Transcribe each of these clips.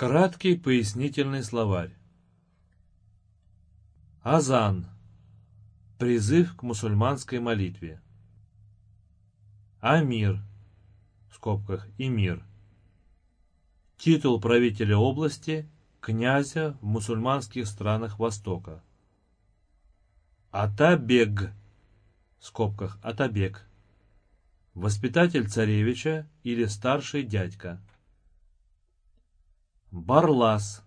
Краткий пояснительный словарь. Азан. Призыв к мусульманской молитве. Амир. В скобках Имир. Титул правителя области, князя в мусульманских странах Востока. Атабег. В скобках Атабег. Воспитатель царевича или старший дядька. Барлас.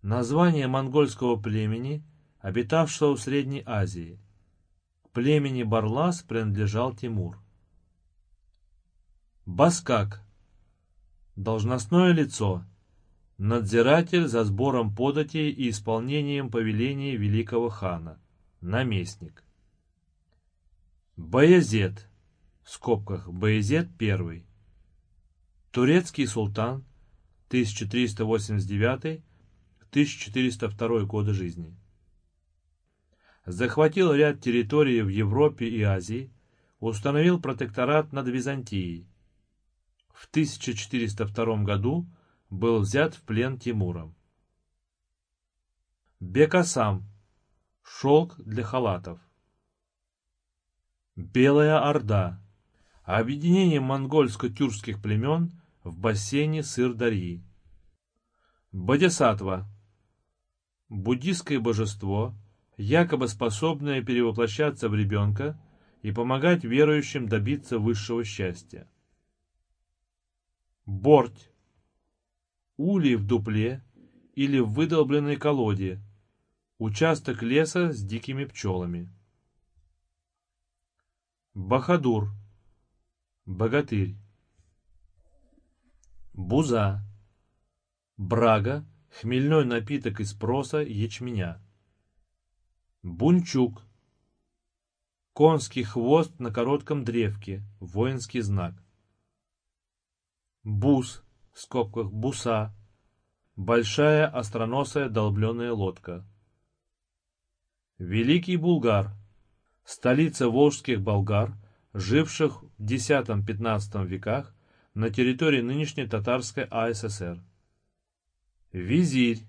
Название монгольского племени, обитавшего в Средней Азии. К племени Барлас принадлежал Тимур. Баскак. Должностное лицо. Надзиратель за сбором податей и исполнением повелений великого хана. Наместник. Баязет. В скобках Баязет I. Турецкий султан 1389-1402 годы жизни. Захватил ряд территорий в Европе и Азии, установил протекторат над Византией. В 1402 году был взят в плен Тимуром. Бекасам. Шелк для халатов. Белая Орда. Объединение монгольско-тюркских племен – в бассейне Сыр-Дарьи. Бодисатва. Буддистское божество, якобы способное перевоплощаться в ребенка и помогать верующим добиться высшего счастья. Борть. Улей в дупле или в выдолбленной колоде. Участок леса с дикими пчелами. Бахадур. Богатырь. Буза. Брага – хмельной напиток из проса ячменя. Бунчук. Конский хвост на коротком древке, воинский знак. Бус, в скобках буса, большая остроносая долбленная лодка. Великий Булгар, столица волжских болгар, живших в X-XV веках, на территории нынешней татарской АССР. Визирь.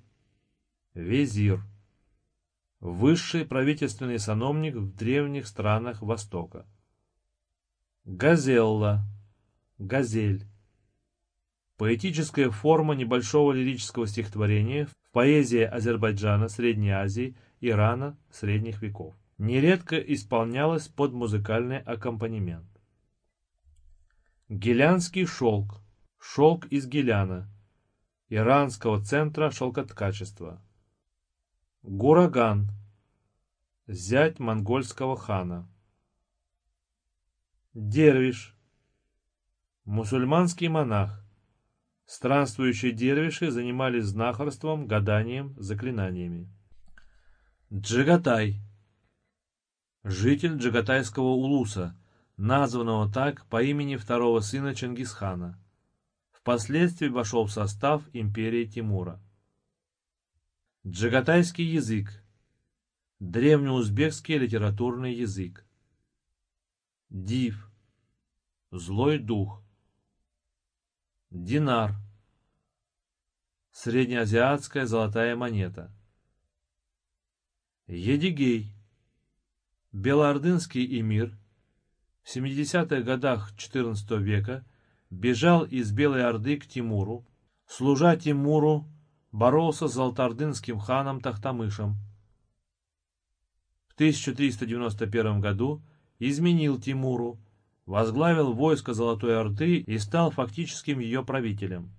Визир. Высший правительственный сановник в древних странах Востока. Газелла. Газель. Поэтическая форма небольшого лирического стихотворения в поэзии Азербайджана, Средней Азии, Ирана, Средних веков. Нередко исполнялась под музыкальный аккомпанемент. Гелянский шелк. Шелк из Геляна. Иранского центра шелкоткачества. Гураган. Зять монгольского хана. Дервиш. Мусульманский монах. Странствующие дервиши занимались знахарством, гаданием, заклинаниями. Джигатай. Житель Джигатайского улуса – названного так по имени второго сына Чингисхана. Впоследствии вошел в состав империи Тимура. Джагатайский язык. Древнеузбекский литературный язык. Див. Злой дух. Динар. Среднеазиатская золотая монета. Едигей. Белоордынский эмир – в 70-х годах XIV века бежал из Белой Орды к Тимуру, служа Тимуру, боролся с золотоордынским ханом Тахтамышем. В 1391 году изменил Тимуру, возглавил войско Золотой Орды и стал фактическим ее правителем.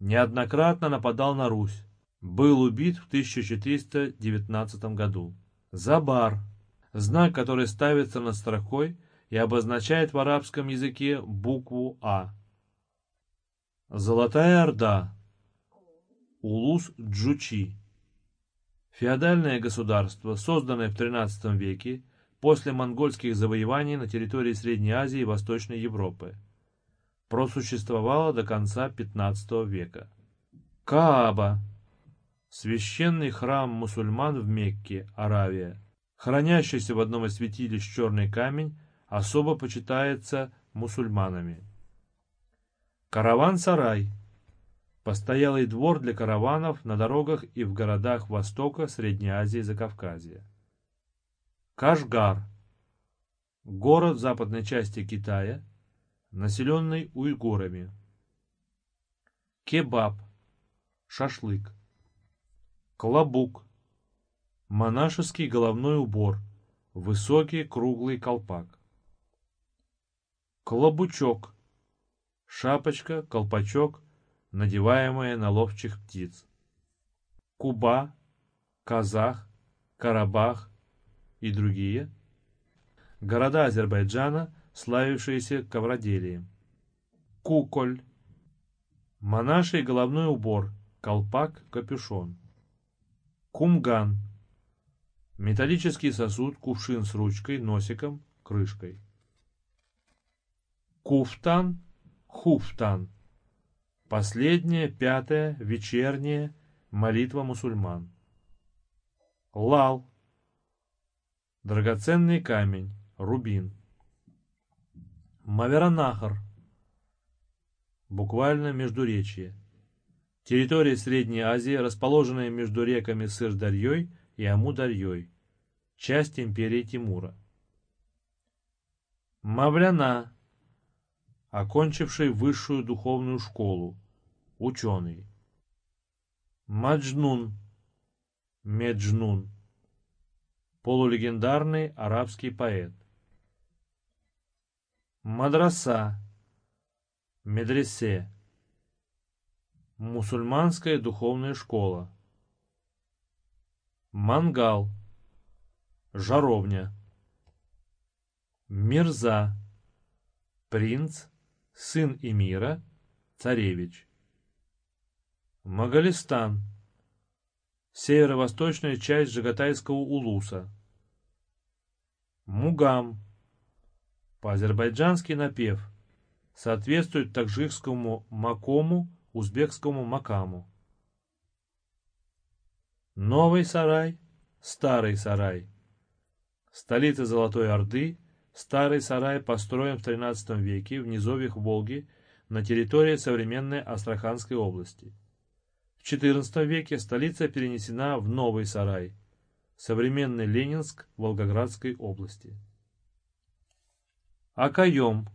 Неоднократно нападал на Русь. Был убит в 1419 году. Забар – знак, который ставится над строкой – и обозначает в арабском языке букву А. Золотая Орда. Улус Джучи. Феодальное государство, созданное в XIII веке после монгольских завоеваний на территории Средней Азии и Восточной Европы. Просуществовало до конца XV века. Кааба. Священный храм мусульман в Мекке, Аравия. Хранящийся в одном из святилищ черный камень особо почитается мусульманами. Караван-сарай. Постоялый двор для караванов на дорогах и в городах Востока, Средней Азии и Закавказья. Кашгар. Город в западной части Китая, населенный уйгурами. Кебаб. Шашлык. Клобук. Монашеский головной убор. Высокий круглый колпак. Клобучок. Шапочка, колпачок, надеваемая на ловчих птиц. Куба, Казах, Карабах и другие. Города Азербайджана, славившиеся ковроделием. Куколь. Монаший головной убор, колпак, капюшон. Кумган. Металлический сосуд, кувшин с ручкой, носиком, крышкой. Куфтан, хуфтан. Последняя, пятая, вечерняя молитва мусульман. Лал. Драгоценный камень, рубин. Маверанахар. Буквально междуречье. Территория Средней Азии, расположенная между реками Сырдарьей и Амударьей. Часть империи Тимура. Мавляна окончивший высшую духовную школу, ученый. Маджнун, Меджнун, полулегендарный арабский поэт. Мадраса, Медресе, мусульманская духовная школа. Мангал, жаровня. Мирза, принц, сын Эмира, царевич. Магалистан, северо-восточная часть Жагатайского улуса. Мугам, по-азербайджански напев, соответствует таджикскому макому, узбекскому макаму. Новый сарай, старый сарай. Столица Золотой Орды Старый сарай построен в XIII веке в низовьях Волги на территории современной Астраханской области. В XIV веке столица перенесена в Новый сарай, современный Ленинск Волгоградской области. Акаем.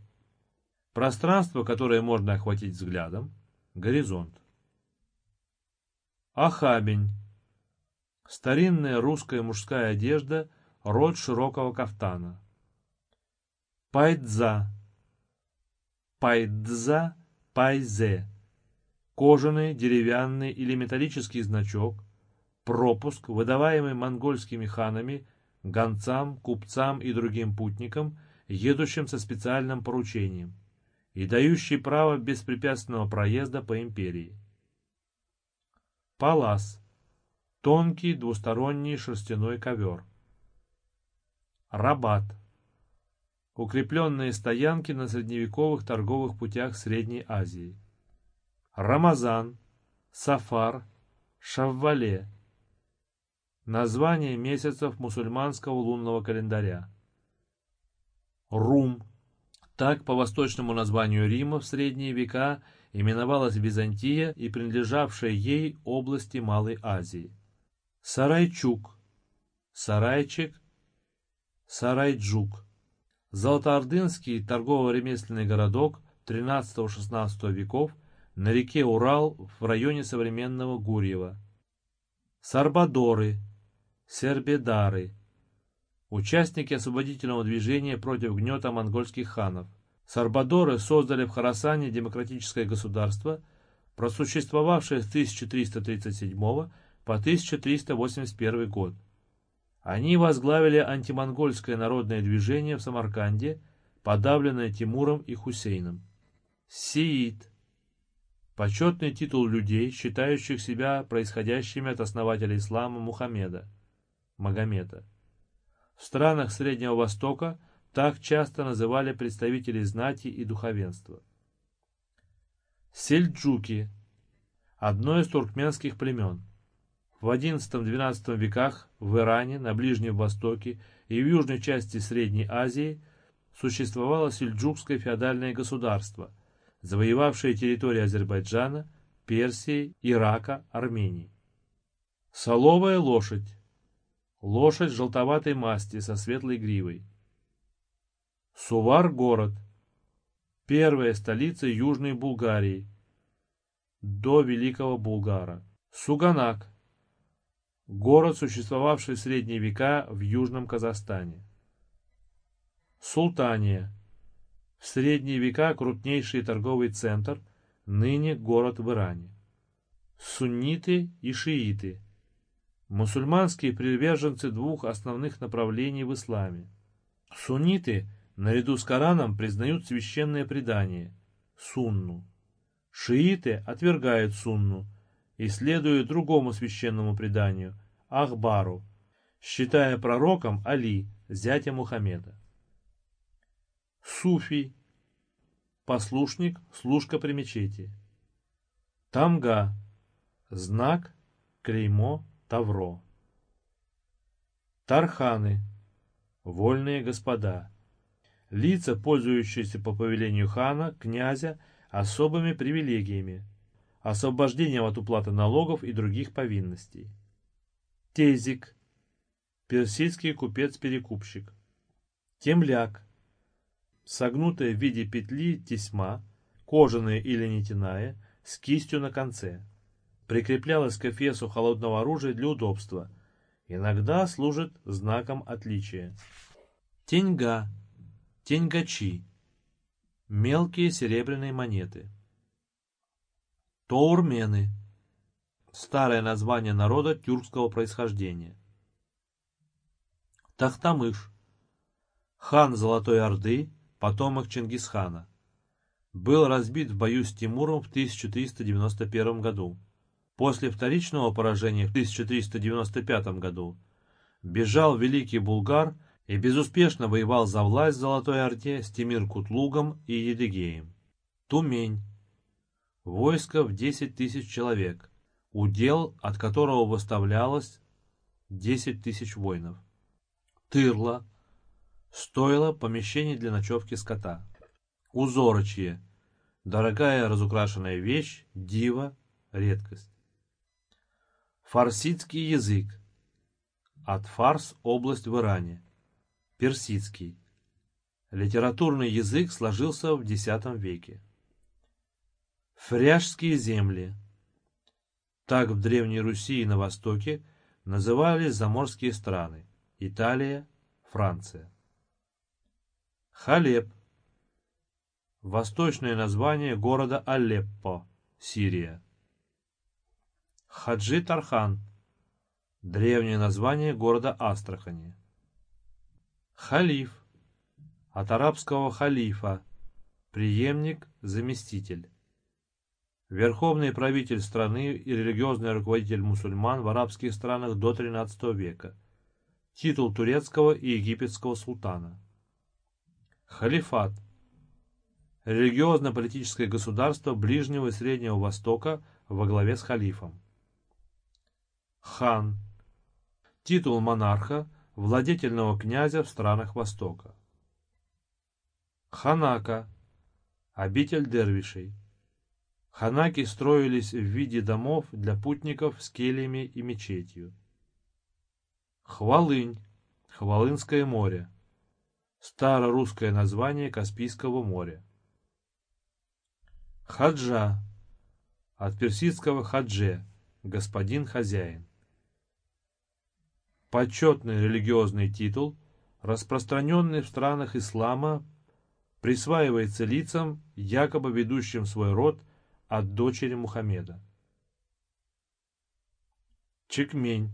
Пространство, которое можно охватить взглядом. Горизонт. Ахабень. Старинная русская мужская одежда, род широкого кафтана. Пайдза. Пайдза, пайзе. Кожаный, деревянный или металлический значок, пропуск, выдаваемый монгольскими ханами, гонцам, купцам и другим путникам, едущим со специальным поручением, и дающий право беспрепятственного проезда по империи. Палас. Тонкий двусторонний шерстяной ковер. Рабат укрепленные стоянки на средневековых торговых путях Средней Азии. Рамазан, Сафар, Шаввале. Название месяцев мусульманского лунного календаря. Рум. Так по восточному названию Рима в средние века именовалась Византия и принадлежавшая ей области Малой Азии. Сарайчук. Сарайчик. Сарайджук. Золотоордынский торгово-ремесленный городок XIII-XVI веков на реке Урал в районе современного Гурьева. Сарбадоры, Сербедары, участники освободительного движения против гнета монгольских ханов. Сарбадоры создали в Харасане демократическое государство, просуществовавшее с 1337 по 1381 год. Они возглавили антимонгольское народное движение в Самарканде, подавленное Тимуром и Хусейном. Сиит. Почетный титул людей, считающих себя происходящими от основателя ислама Мухаммеда, Магомета. В странах Среднего Востока так часто называли представителей знати и духовенства. Сельджуки. Одно из туркменских племен. В XI-XII веках в Иране, на Ближнем Востоке и в южной части Средней Азии существовало сельджукское феодальное государство, завоевавшее территорию Азербайджана, Персии, Ирака, Армении. Соловая лошадь. Лошадь желтоватой масти со светлой гривой. Сувар город. Первая столица Южной Булгарии. До Великого Булгара. Суганак. Город, существовавший в средние века в Южном Казахстане. Султания. В средние века крупнейший торговый центр, ныне город в Иране. Сунниты и шииты. Мусульманские приверженцы двух основных направлений в исламе. Сунниты, наряду с Кораном, признают священное предание – сунну. Шииты отвергают сунну и следуют другому священному преданию – Ахбару, считая пророком Али, зятя Мухаммеда. Суфий. Послушник, служка при мечети. Тамга. Знак, клеймо, тавро. Тарханы. Вольные господа. Лица, пользующиеся по повелению хана, князя, особыми привилегиями, освобождением от уплаты налогов и других повинностей. Тезик. Персидский купец-перекупщик. Темляк согнутая в виде петли тесьма, кожаная или нитяная, с кистью на конце. Прикреплялась к эфесу холодного оружия для удобства. Иногда служит знаком отличия. Теньга, теньгачи, мелкие серебряные монеты. Тоурмены, старое название народа тюркского происхождения. Тахтамыш, хан Золотой Орды, потомок Чингисхана. Был разбит в бою с Тимуром в 1391 году. После вторичного поражения в 1395 году бежал великий булгар и безуспешно воевал за власть Золотой Орде с Тимир-Кутлугом и Едыгеем. Тумень. Войско в 10 тысяч человек, удел, от которого выставлялось 10 тысяч воинов. Тырла Стоило помещение для ночевки скота. Узорочье. Дорогая разукрашенная вещь, дива, редкость. Фарсидский язык. От Фарс – область в Иране. Персидский. Литературный язык сложился в X веке. Фряжские земли. Так в Древней Руси и на Востоке назывались заморские страны – Италия, Франция. Халеб. Восточное название города Алеппо, Сирия. Хаджи Тархан. Древнее название города Астрахани. Халиф. От арабского халифа. Преемник, заместитель. Верховный правитель страны и религиозный руководитель мусульман в арабских странах до XIII века. Титул турецкого и египетского султана. Халифат. Религиозно-политическое государство Ближнего и Среднего Востока во главе с халифом. Хан. Титул монарха, владетельного князя в странах Востока. Ханака. Обитель дервишей. Ханаки строились в виде домов для путников с кельями и мечетью. Хвалынь. Хвалынское море старорусское название Каспийского моря. Хаджа. От персидского хадже, господин хозяин. Почетный религиозный титул, распространенный в странах ислама, присваивается лицам, якобы ведущим свой род от дочери Мухаммеда. Чекмень.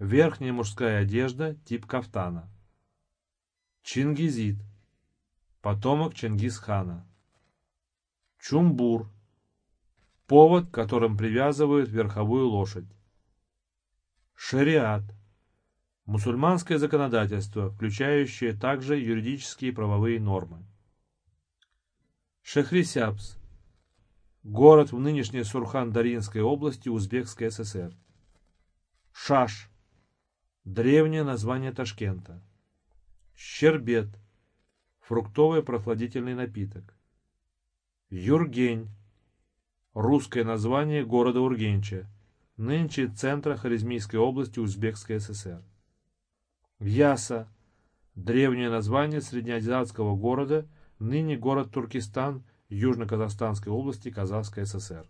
Верхняя мужская одежда, тип кафтана. Чингизид. Потомок Чингисхана. Чумбур. Повод, которым привязывают верховую лошадь. Шариат. Мусульманское законодательство, включающее также юридические и правовые нормы. Шехрисябс. Город в нынешней Сурхан-Даринской области Узбекской ССР. Шаш. Древнее название Ташкента. Щербет. Фруктовый прохладительный напиток. Юргень. Русское название города Ургенча, нынче центра Харизмийской области Узбекской ССР. Яса – древнее название среднеазиатского города, ныне город Туркестан, Южно-Казахстанской области Казахской ССР.